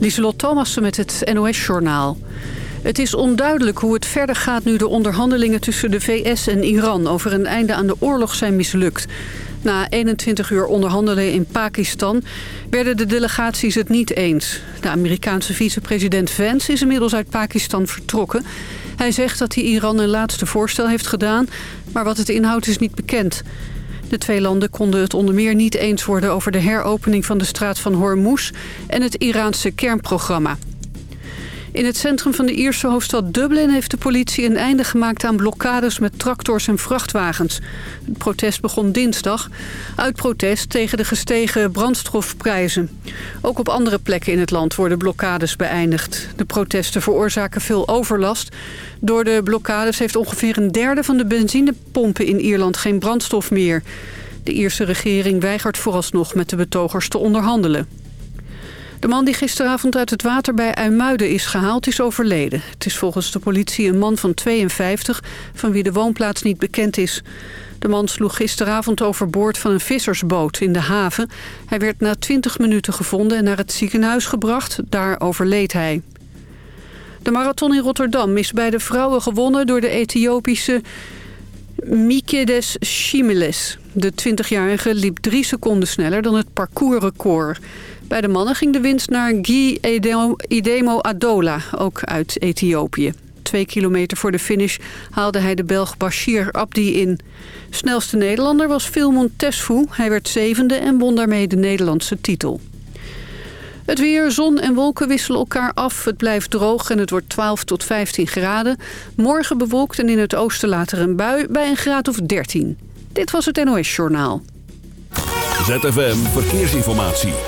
Lieselot Thomassen met het NOS-journaal. Het is onduidelijk hoe het verder gaat nu de onderhandelingen tussen de VS en Iran... over een einde aan de oorlog zijn mislukt. Na 21 uur onderhandelen in Pakistan werden de delegaties het niet eens. De Amerikaanse vicepresident Vance is inmiddels uit Pakistan vertrokken. Hij zegt dat hij Iran een laatste voorstel heeft gedaan... maar wat het inhoudt is niet bekend... De twee landen konden het onder meer niet eens worden over de heropening van de straat van Hormuz en het Iraanse kernprogramma. In het centrum van de Ierse hoofdstad Dublin heeft de politie een einde gemaakt aan blokkades met tractors en vrachtwagens. Het protest begon dinsdag uit protest tegen de gestegen brandstofprijzen. Ook op andere plekken in het land worden blokkades beëindigd. De protesten veroorzaken veel overlast. Door de blokkades heeft ongeveer een derde van de benzinepompen in Ierland geen brandstof meer. De Ierse regering weigert vooralsnog met de betogers te onderhandelen. De man die gisteravond uit het water bij IJmuiden is gehaald is overleden. Het is volgens de politie een man van 52 van wie de woonplaats niet bekend is. De man sloeg gisteravond overboord van een vissersboot in de haven. Hij werd na 20 minuten gevonden en naar het ziekenhuis gebracht. Daar overleed hij. De marathon in Rotterdam is bij de vrouwen gewonnen door de Ethiopische Mikedes Shimeles. De 20-jarige liep drie seconden sneller dan het parcoursrecord. Bij de mannen ging de winst naar Guy Idemo Adola, ook uit Ethiopië. Twee kilometer voor de finish haalde hij de Belg Bashir Abdi in. Snelste Nederlander was Philmon Tesfu. Hij werd zevende en won daarmee de Nederlandse titel. Het weer, zon en wolken wisselen elkaar af. Het blijft droog en het wordt 12 tot 15 graden. Morgen bewolkt en in het oosten later een bui bij een graad of 13. Dit was het NOS Journaal. ZFM Verkeersinformatie.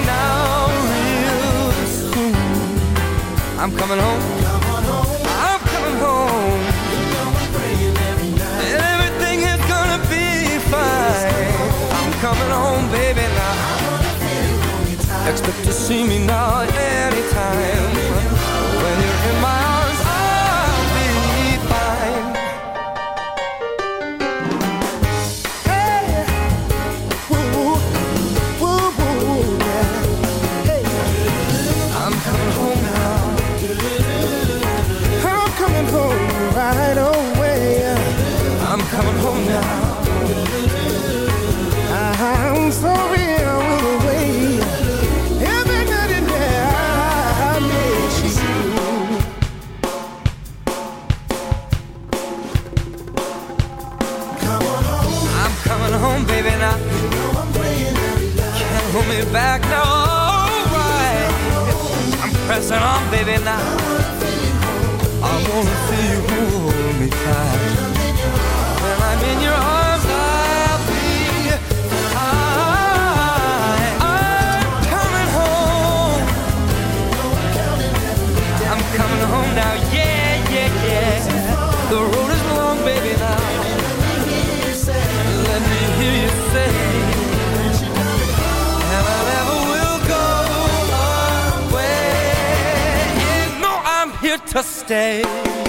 I'm coming home. I'm coming home. And everything is gonna be fine. I'm coming home, baby, now. Expect to see me now anytime. When you're in my baby. Stay.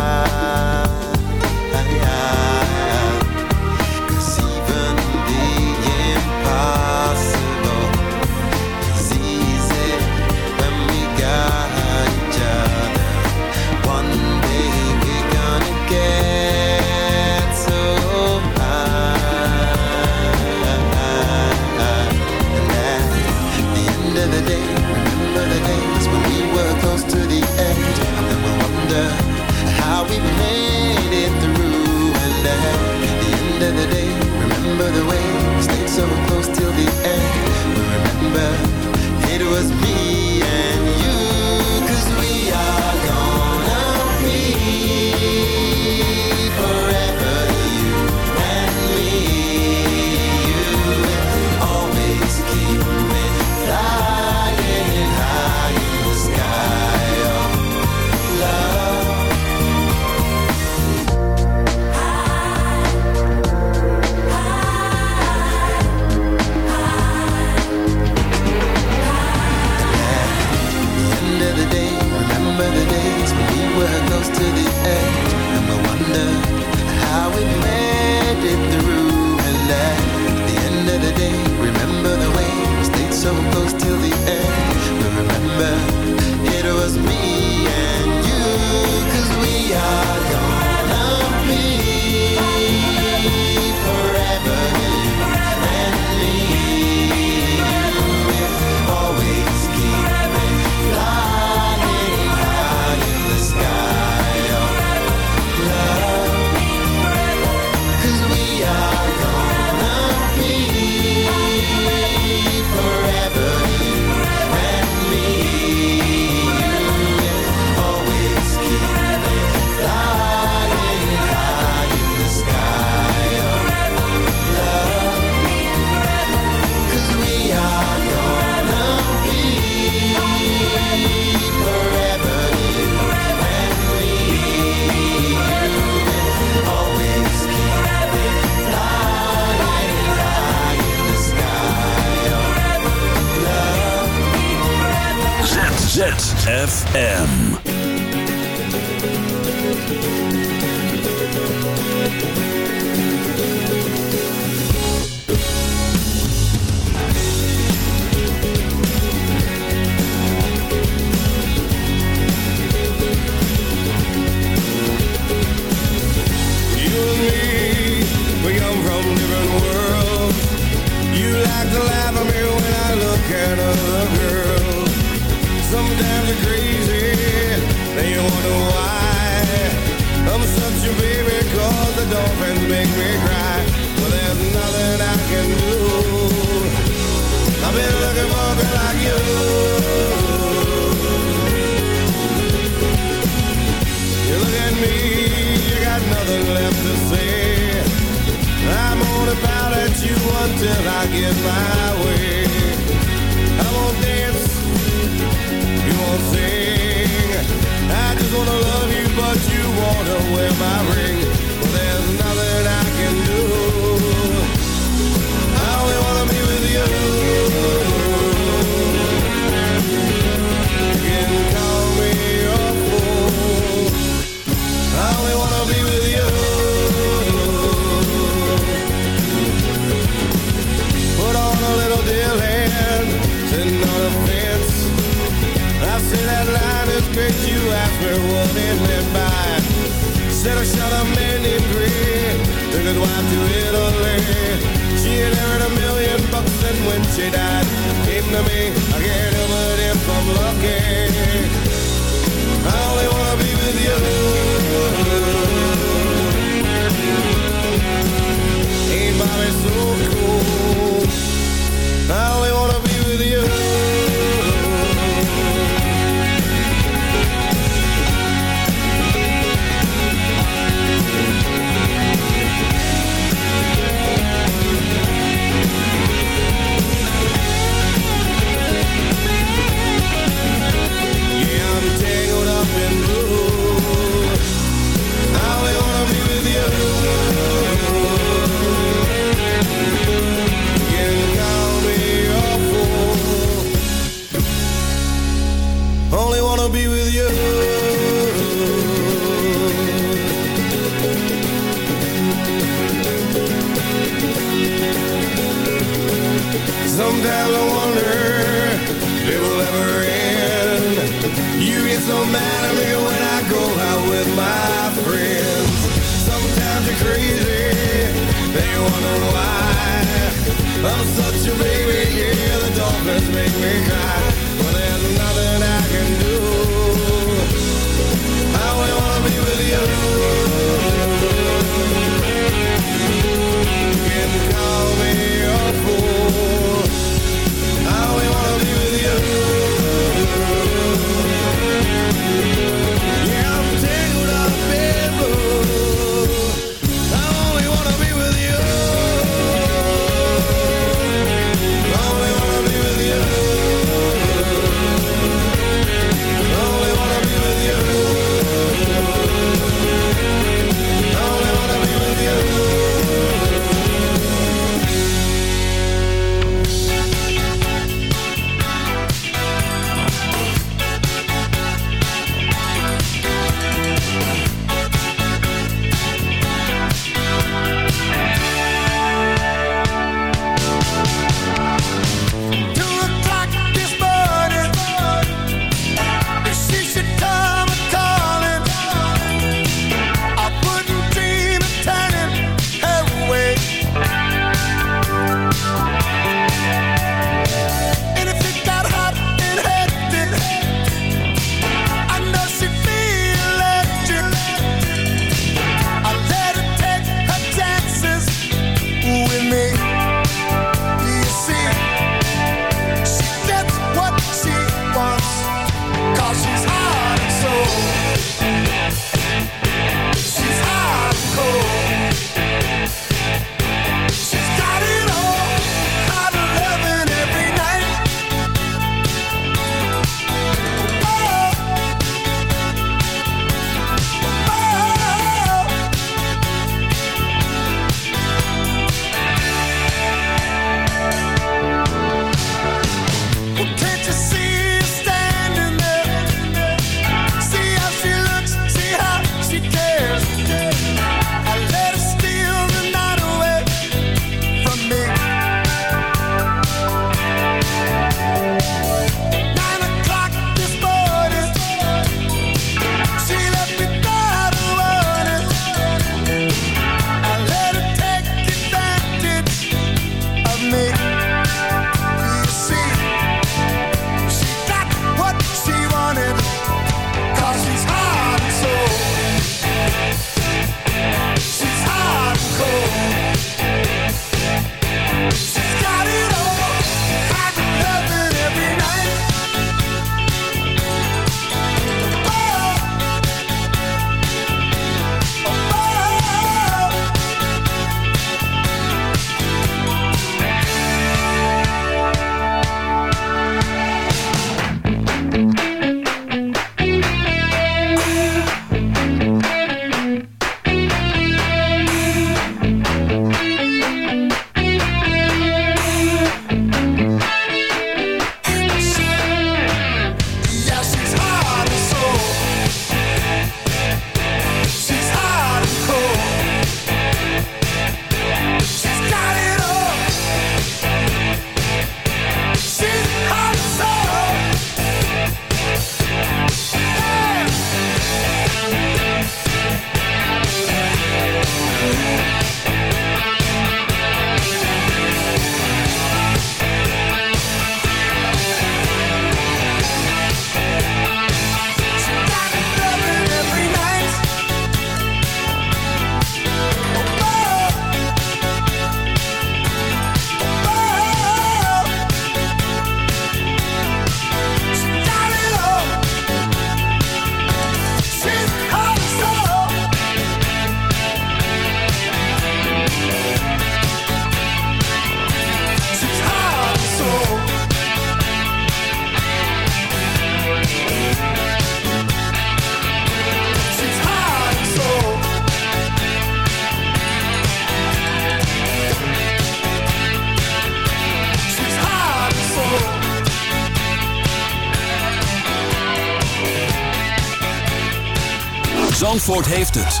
Zandvoort heeft het.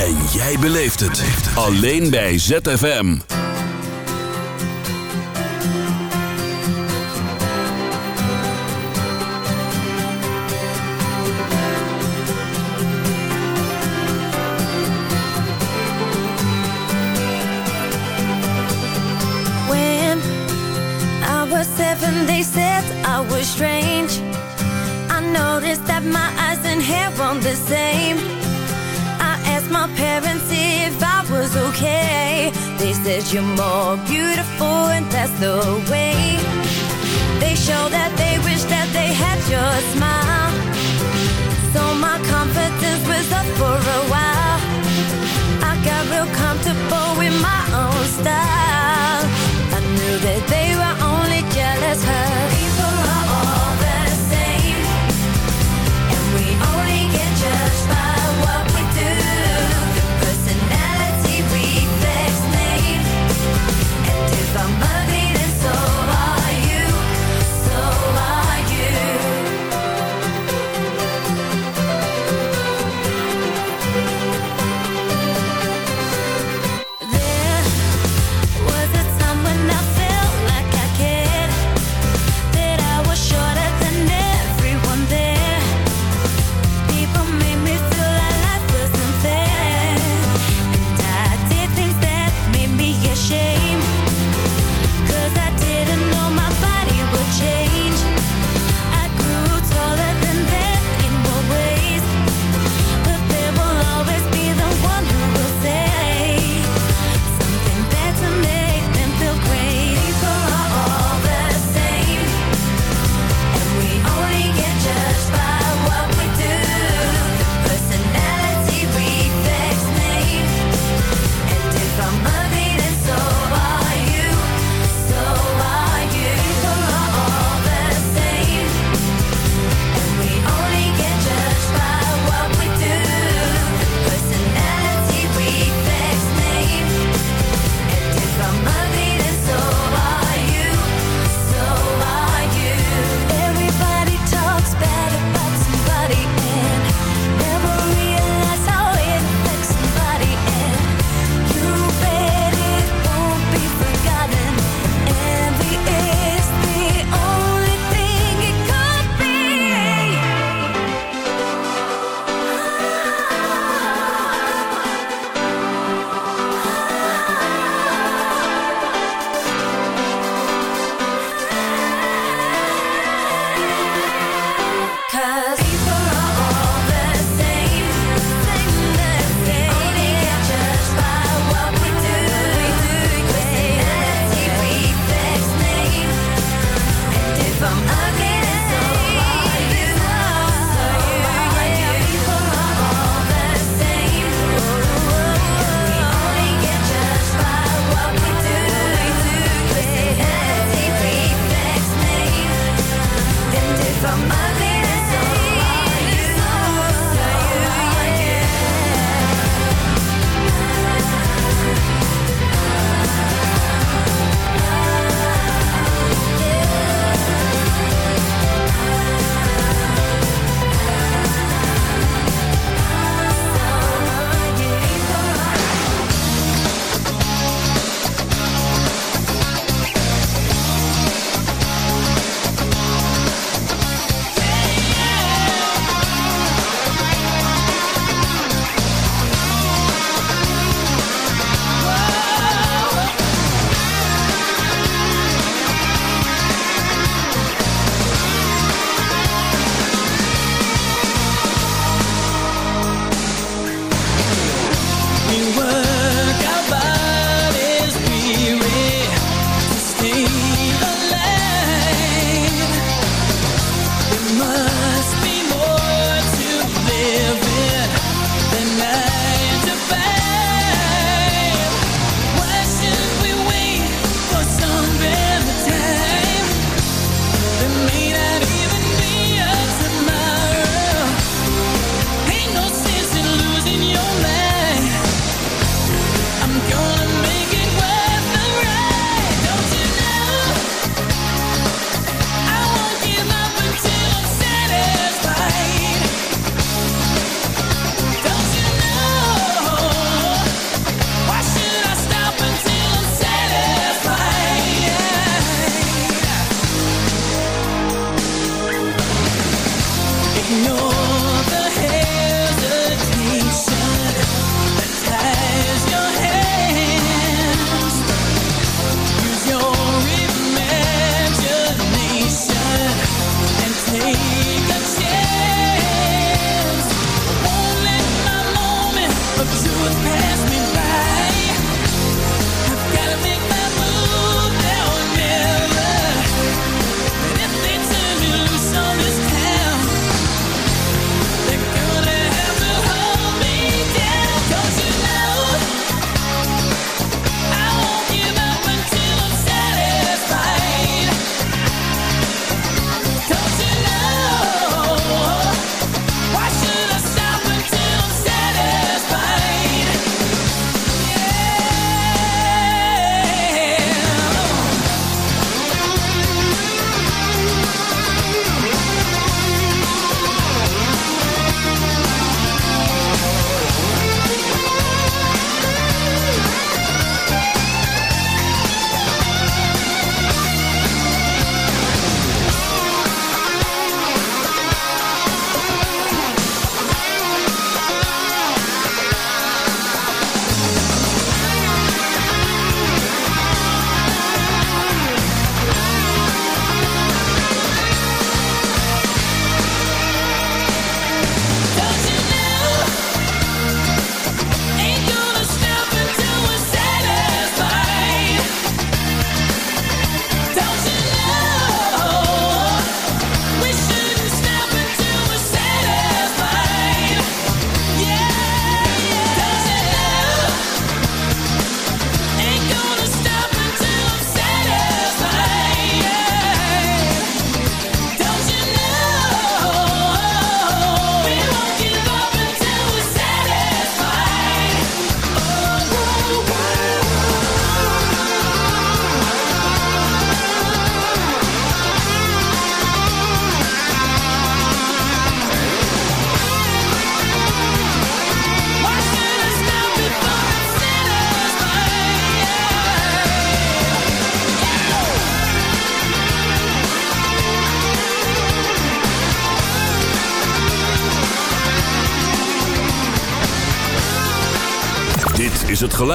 En jij beleeft het. Alleen bij ZFM. When I was seven, they said I was strange. I noticed that my eyes and hair weren't the same my parents if I was okay. They said you're more beautiful and that's the way. They showed that they wished that they had your smile. So my confidence was up for a while. I got real comfortable with my own style. I knew that they were only jealous.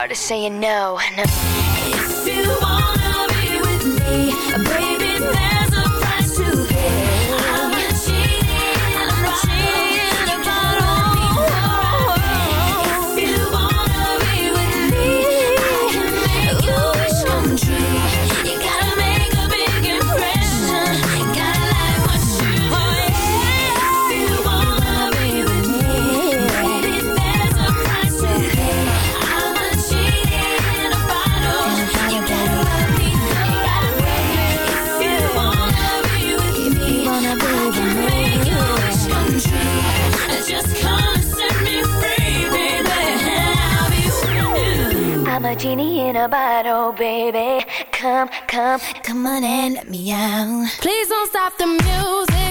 hard to saying no. no. a bottle, baby. Come, come, come on and let me out. Please don't stop the music.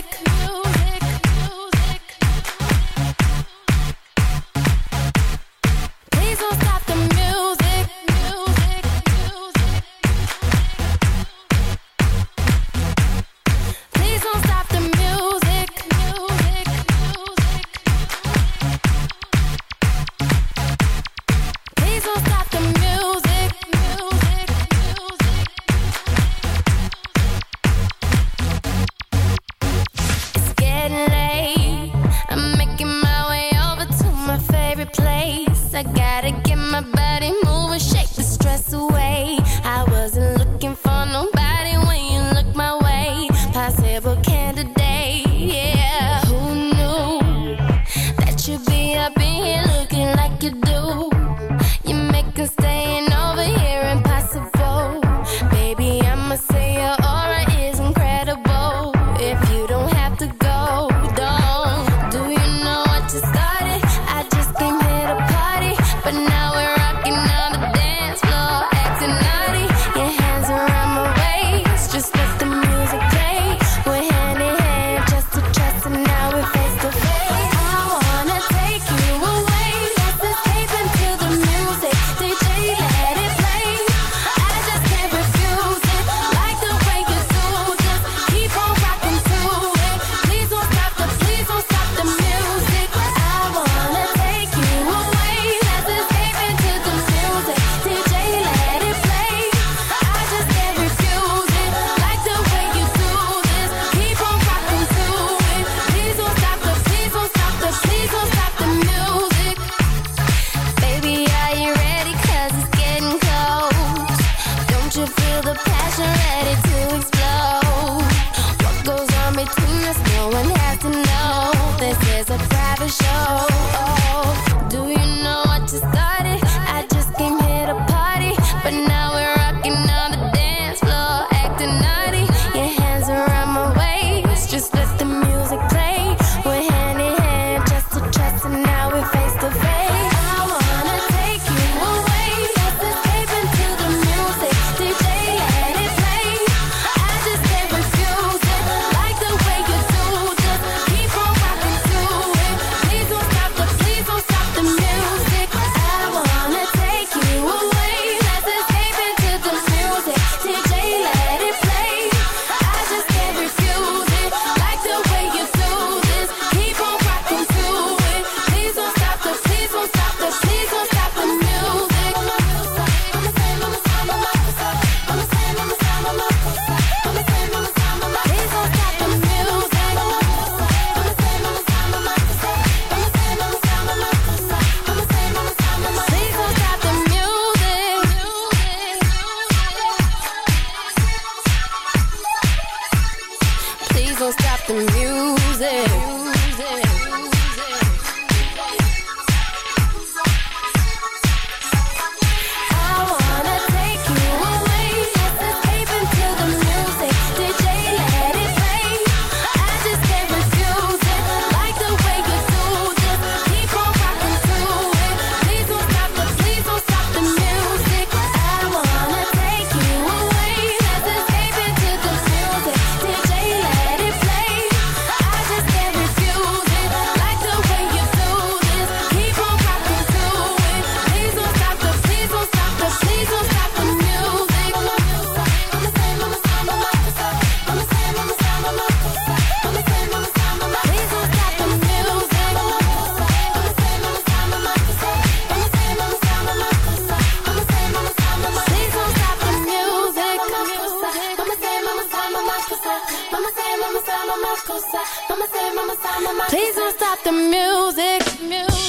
Please don't stop the music. music.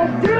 gonna do